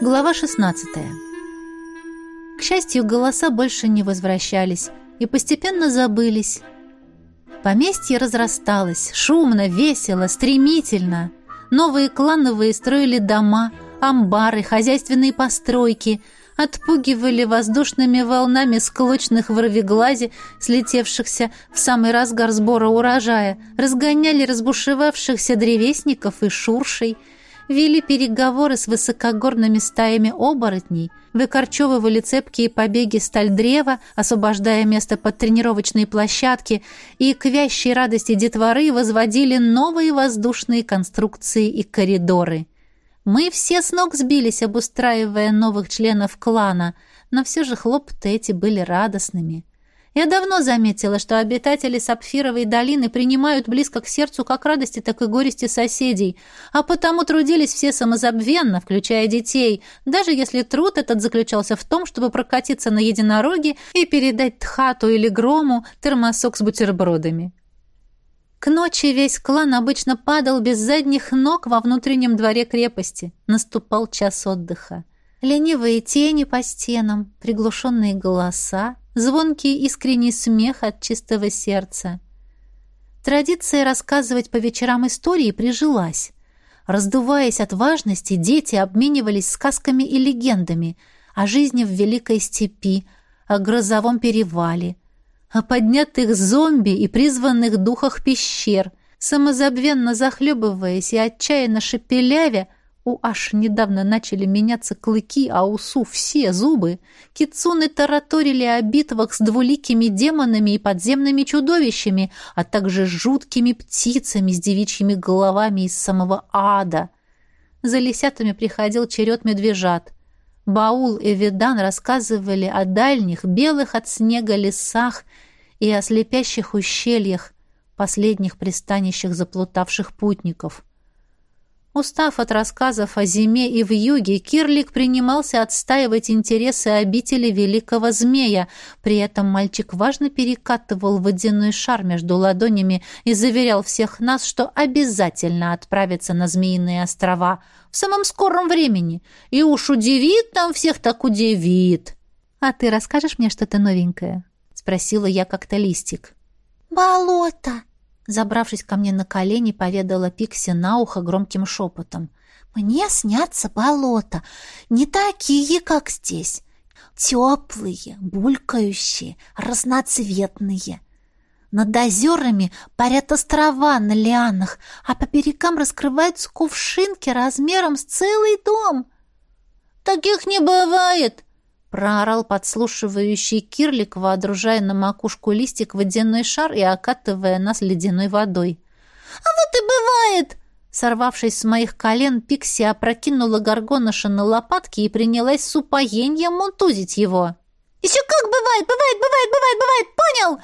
Глава 16. К счастью, голоса больше не возвращались и постепенно забылись. Поместье разрасталось, шумно, весело, стремительно. Новые клановые строили дома, амбары, хозяйственные постройки, отпугивали воздушными волнами склочных воровиглази, слетевшихся в самый разгар сбора урожая, разгоняли разбушевавшихся древесников и шуршей – вели переговоры с высокогорными стаями оборотней, выкорчевывали цепкие побеги сталь древа, освобождая место под тренировочные площадки, и к вящей радости детворы возводили новые воздушные конструкции и коридоры. Мы все с ног сбились, обустраивая новых членов клана, но все же хлопоты эти были радостными. Я давно заметила, что обитатели Сапфировой долины принимают близко к сердцу как радости, так и горести соседей, а потому трудились все самозабвенно, включая детей, даже если труд этот заключался в том, чтобы прокатиться на единороге и передать Тхату или Грому термосок с бутербродами. К ночи весь клан обычно падал без задних ног во внутреннем дворе крепости. Наступал час отдыха. Ленивые тени по стенам, приглушенные голоса, звонкий искренний смех от чистого сердца. Традиция рассказывать по вечерам истории прижилась. Раздуваясь от важности, дети обменивались сказками и легендами о жизни в Великой Степи, о грозовом перевале, о поднятых зомби и призванных духах пещер, самозабвенно захлебываясь и отчаянно шепелявя, у аж недавно начали меняться клыки, а у Су все зубы. Кицуны тараторили о битвах с двуликими демонами и подземными чудовищами, а также жуткими птицами с девичьими головами из самого ада. За лисятами приходил черед медвежат. Баул и Видан рассказывали о дальних, белых от снега лесах и о слепящих ущельях, последних пристанищах заплутавших путников — Устав от рассказов о зиме и в юге, Кирлик принимался отстаивать интересы обители великого змея. При этом мальчик важно перекатывал водяной шар между ладонями и заверял всех нас, что обязательно отправится на Змеиные острова в самом скором времени. И уж удивит там всех, так удивит. «А ты расскажешь мне что-то новенькое?» — спросила я как-то листик. «Болото!» Забравшись ко мне на колени, поведала Пикси на ухо громким шепотом. «Мне снятся болота, не такие, как здесь. Теплые, булькающие, разноцветные. Над озерами парят острова на лианах, а по берегам раскрываются кувшинки размером с целый дом». «Таких не бывает!» Проорал подслушивающий кирлик, водружая на макушку листик водяной шар и окатывая нас ледяной водой. «А вот и бывает!» Сорвавшись с моих колен, Пикси опрокинула горгоноша на лопатки и принялась с упоением мутузить его. «Еще как бывает! Бывает, бывает, бывает, бывает! Понял!»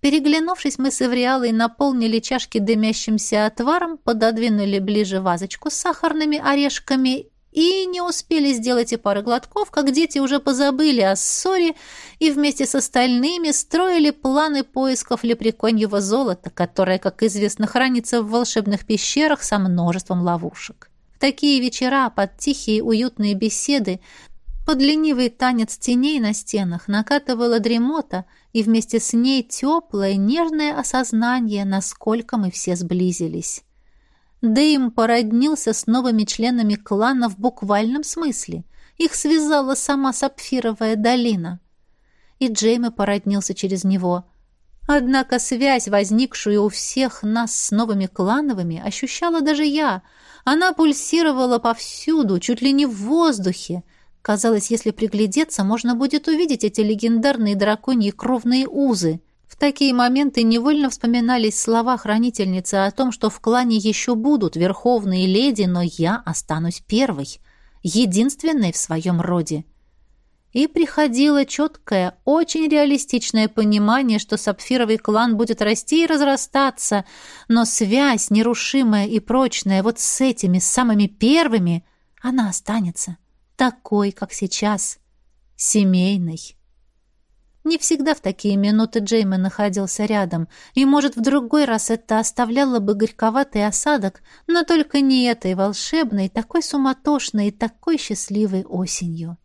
Переглянувшись, мы с Эвриалой наполнили чашки дымящимся отваром, пододвинули ближе вазочку с сахарными орешками и не успели сделать и пары глотков, как дети уже позабыли о ссоре и вместе с остальными строили планы поисков лепреконьего золота, которое, как известно, хранится в волшебных пещерах со множеством ловушек. В такие вечера под тихие уютные беседы под ленивый танец теней на стенах накатывала дремота, и вместе с ней теплое, нежное осознание, насколько мы все сблизились. Дэйм породнился с новыми членами клана в буквальном смысле. Их связала сама Сапфировая долина. И Джейми породнился через него. Однако связь, возникшую у всех нас с новыми клановыми, ощущала даже я. Она пульсировала повсюду, чуть ли не в воздухе. Казалось, если приглядеться, можно будет увидеть эти легендарные драконьи кровные узы — в такие моменты невольно вспоминались слова хранительницы о том, что в клане еще будут верховные леди, но я останусь первой, единственной в своем роде. И приходило четкое, очень реалистичное понимание, что сапфировый клан будет расти и разрастаться, но связь, нерушимая и прочная, вот с этими самыми первыми, она останется такой, как сейчас, семейной. Не всегда в такие минуты Джейми находился рядом, и, может, в другой раз это оставляло бы горьковатый осадок, но только не этой волшебной, такой суматошной и такой счастливой осенью.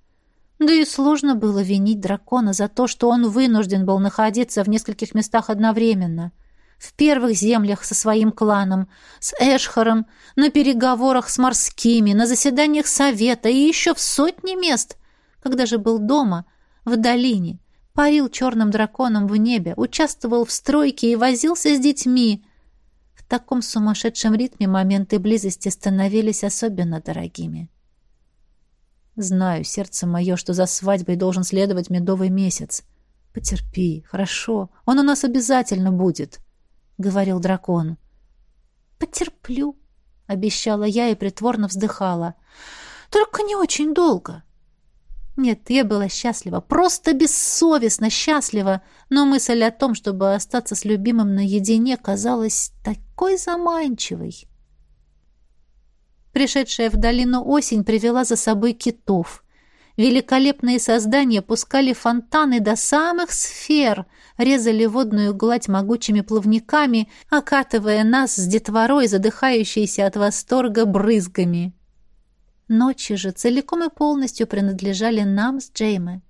Да и сложно было винить дракона за то, что он вынужден был находиться в нескольких местах одновременно. В первых землях со своим кланом, с Эшхаром, на переговорах с морскими, на заседаниях совета и еще в сотни мест. Когда же был дома, в долине, парил черным драконом в небе, участвовал в стройке и возился с детьми. В таком сумасшедшем ритме моменты близости становились особенно дорогими. Знаю, сердце мое, что за свадьбой должен следовать медовый месяц. Потерпи, хорошо, он у нас обязательно будет, — говорил дракон. Потерплю, — обещала я и притворно вздыхала. Только не очень долго. Нет, я была счастлива, просто бессовестно счастлива, но мысль о том, чтобы остаться с любимым наедине, казалась такой заманчивой. Пришедшая в долину осень привела за собой китов. Великолепные создания пускали фонтаны до самых сфер, резали водную гладь могучими плавниками, окатывая нас с детворой, задыхающейся от восторга брызгами. Ночи же целиком и полностью принадлежали нам с Джейме.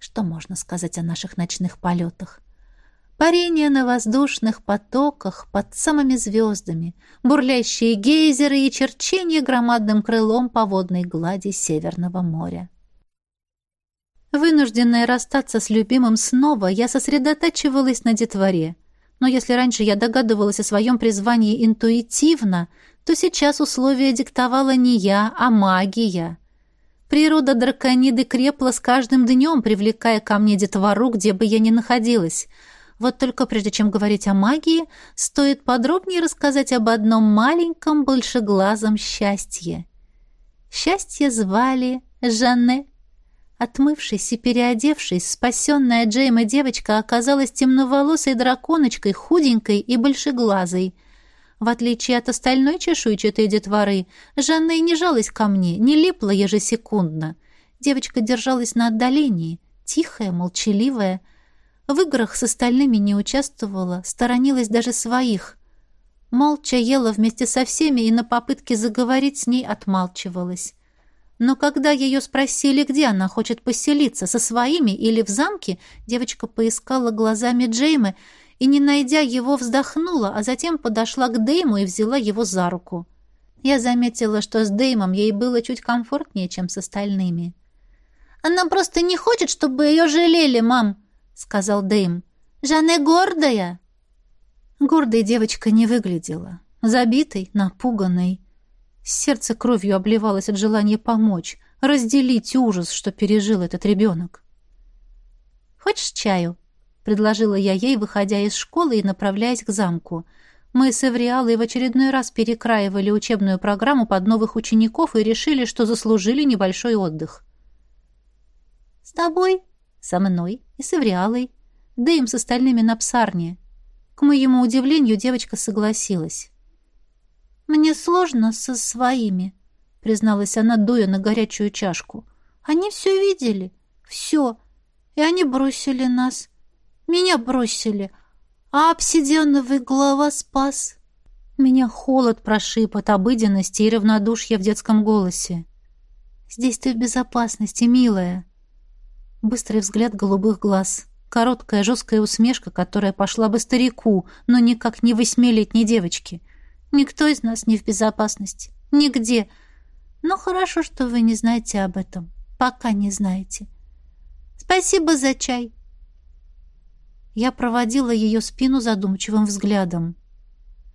Что можно сказать о наших ночных полетах? Парение на воздушных потоках под самыми звездами, бурлящие гейзеры и черчение громадным крылом по водной глади Северного моря. Вынужденная расстаться с любимым снова, я сосредотачивалась на детворе. Но если раньше я догадывалась о своем призвании интуитивно, то сейчас условия диктовала не я, а магия. Природа дракониды крепла с каждым днем, привлекая ко мне детвору, где бы я ни находилась. Вот только прежде чем говорить о магии, стоит подробнее рассказать об одном маленьком большеглазом счастье. Счастье звали Жанне. Отмывшись и переодевшись, спасенная Джейма девочка оказалась темноволосой драконочкой, худенькой и большеглазой. В отличие от остальной чешуйчатой детворы, Жанна и не жалась ко мне, не липла ежесекундно. Девочка держалась на отдалении, тихая, молчаливая. В играх с остальными не участвовала, сторонилась даже своих. Молча ела вместе со всеми и на попытке заговорить с ней отмалчивалась. Но когда ее спросили, где она хочет поселиться, со своими или в замке, девочка поискала глазами Джеймы и, не найдя его, вздохнула, а затем подошла к Дейму и взяла его за руку. Я заметила, что с Деймом ей было чуть комфортнее, чем с остальными. «Она просто не хочет, чтобы ее жалели, мам», — сказал Дейм. «Жанне гордая». Гордой девочка не выглядела. Забитой, напуганной. Сердце кровью обливалось от желания помочь, разделить ужас, что пережил этот ребенок. «Хочешь чаю?» — предложила я ей, выходя из школы и направляясь к замку. Мы с Эвриалой в очередной раз перекраивали учебную программу под новых учеников и решили, что заслужили небольшой отдых. «С тобой?» «Со мной и с Эвриалой. Да им с остальными на псарне». К моему удивлению, девочка согласилась. «Мне сложно со своими», — призналась она, дуя на горячую чашку. «Они все видели, все, и они бросили нас. Меня бросили, а обсидиановый голова спас». Меня холод прошиб от обыденности и равнодушья в детском голосе. «Здесь ты в безопасности, милая». Быстрый взгляд голубых глаз, короткая жесткая усмешка, которая пошла бы старику, но никак не восьмилетней девочке — Никто из нас не в безопасности. Нигде. Но хорошо, что вы не знаете об этом. Пока не знаете. Спасибо за чай. Я проводила ее спину задумчивым взглядом.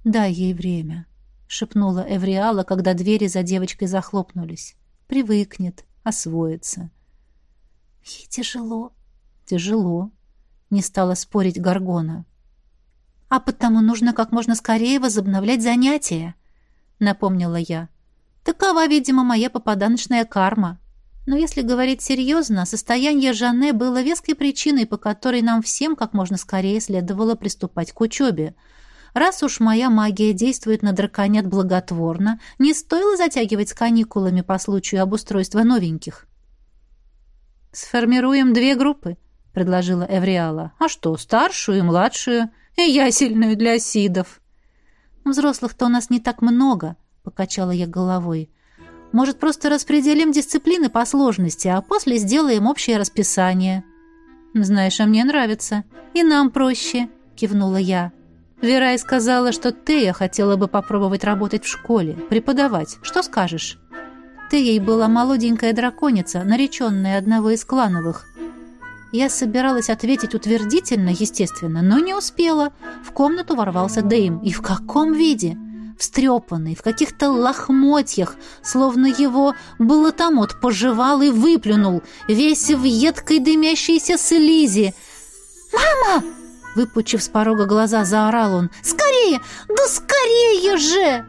«Дай ей время», — шепнула Эвриала, когда двери за девочкой захлопнулись. «Привыкнет, освоится». «Ей тяжело». «Тяжело», — не стала спорить Гаргона а потому нужно как можно скорее возобновлять занятия», — напомнила я. «Такова, видимо, моя попаданочная карма. Но если говорить серьезно, состояние Жанне было веской причиной, по которой нам всем как можно скорее следовало приступать к учебе. Раз уж моя магия действует на драконят благотворно, не стоило затягивать с каникулами по случаю обустройства новеньких». «Сформируем две группы», предложила Эвриала. «А что, старшую и младшую, и ясельную для сидов?» «Взрослых-то у нас не так много», — покачала я головой. «Может, просто распределим дисциплины по сложности, а после сделаем общее расписание?» «Знаешь, а мне нравится. И нам проще», — кивнула я. «Верай сказала, что Тея хотела бы попробовать работать в школе, преподавать. Что скажешь?» Теей была молоденькая драконица, нареченная одного из клановых. Я собиралась ответить утвердительно, естественно, но не успела. В комнату ворвался Дэйм. И в каком виде? Встрепанный, в каких-то лохмотьях, словно его болотомот пожевал и выплюнул, весь в едкой дымящейся слизи. «Мама!» Выпучив с порога глаза, заорал он. «Скорее! Да скорее же!»